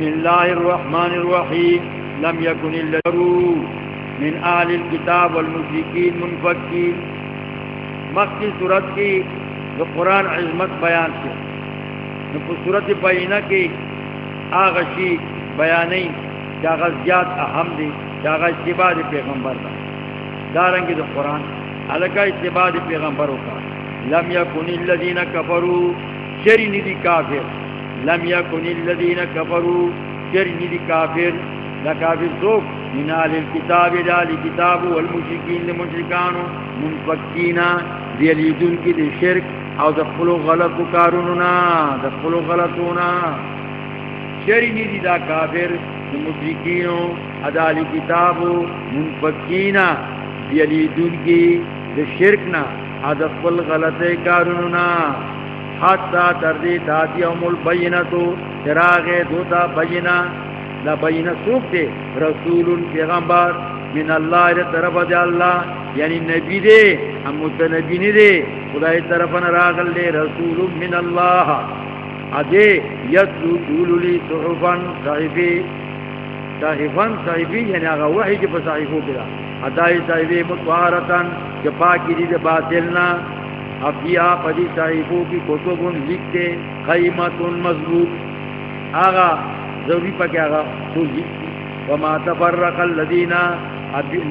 بسم الله الرحمن الرحيم. لم يكن الذرو من آل الكتاب والمشركين منفكين. مکی صورت کی جو قرآن عظمت بیان سے جو صورت بینہ کی آغشی بیانی جاغز زیاد اہم دی جاغز اتباع دی پیغمبر دا. دارنگی جو قرآن علکہ اتباع دی پیغمبروں کا. لم یکن الذین کفروا شری ندی کافر لم یکن الذین کفروا شری ندی کافر لکافر من آل الكتاب دالی کتاب والمشرکین لمشرکان منفکینا دیلیدون کی دی شرک، او دخلو غلط کاروننا دخلو غلطونا شری ندی دا کافر مشرکینو ادالی کتاب منفکینا دیلیدون کی دی شرکنا ادخل غلط کاروننا حتی تردی تاتی ام البینتو چراغ دوتا بینا دا بینا سوک دے، رسول پیغمبر، من اللہ دے طرف دے اللہ یعنی نبی دے، ہم متنبی نہیں دے، خدای طرف نراغل دے، رسول من اللہ۔ ادے، یتلو دولولی صحفن صحیفی صحیفن صحیفی یعنی آغا وحی جب صحیفو کدا ادائی صحیفی متوارتن جپا کی دی دے باطلنا افیا پدی صحیفوں کی کتب لکھتے قیمت مضبوط. آغا ضروری پا کیا آغا تو لکھتی. وما تفرق الذین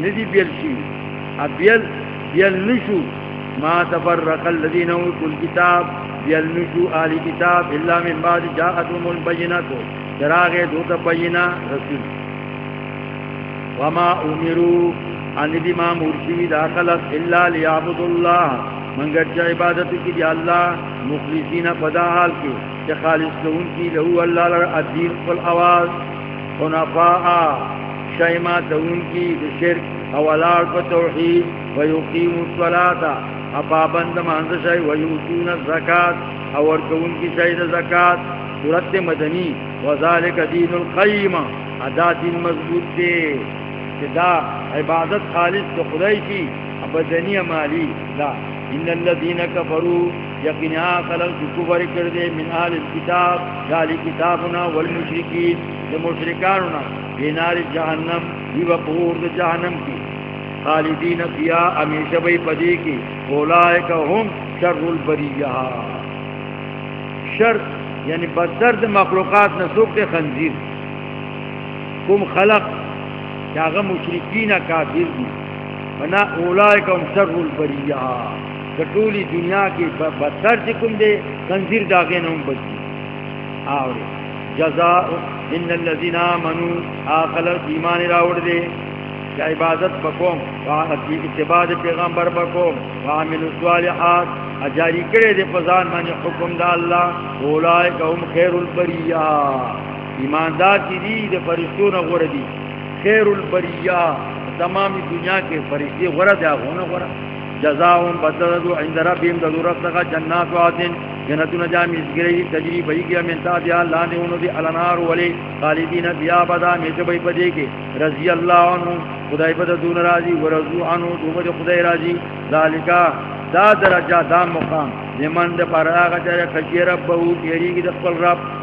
ندی بیل شی. ابیل، بیل نشو. ما تفرق الذین اوتوا الكتاب بیل نشو آل کتاب، الا من بعد جاءتهم البینات چراغ دوتا بینا رسول. وما امروا ان دی ما مرشی دا خلق الا لیعبد اللہ منگر چا عبادت کی دی اللہ، مخلصین پدا حال کی کہ خالص لہن کی، لہو اللہ لر الدین قل آواز خنفاء شیما تہن کی، دی شرک اولار پا توحید ویقیم الصلاة اپابند مانز شای ویوتون الزکاة اور کون کی شاید زکاة صورت مدنی، وذالک دین القیم، ادا دین مضبوط دے کہ دا عبادت خالص تو خدای کی، ابدنی مالی لا ان الذين كفروا يقينا خلق كفر كردے من اهل الكتاب قال كتابنا والمشركين المشركاننا في نار جهنم بوقور جهنم کی خالدین فیا ہمیشہ بھئی پدی کی اولئک هم شر البریہ شر یعنی بدرد مخلوقات نسوک دے خنزیر. کم خلق کیا مشرکین کافر دی ونا اولئک هم شر البریہ کٹولی دنیا کی بدتر چکم دے خنزیر داغے نہ نم بچی آورے جزاء ان الذين امنوا اخلص ایمان راوڑ دے کہ عبادت بکوم واحد اتباع پیغمبر بکوم وعمل الصالحات اجاری کرے دے فزان من حکم دا اللہ اولائک هم خیر البریہ. ایماندار کی دی دے فرشتوں نغور دی خیر البریہ. تمام دنیا کے فرشتے غور دے آگونا غور جزاهم بدلدو عند ربهم دلو رفتقا جنات وعدن جنتنا جامع ازگری تجری بئی گیا من تاتیا لانے انہوں دی الانار ولی خالدین بیا بدا میچ بئی پدے کے. رضی اللہ عنہ، خدای پدہ دون راضی ورزو عنہ دوبد خدای راضی. ذالکا دا درجہ، دا مقام. لمن دا پر آگا چاہے خشی رب بہو تیری کی دقل رب.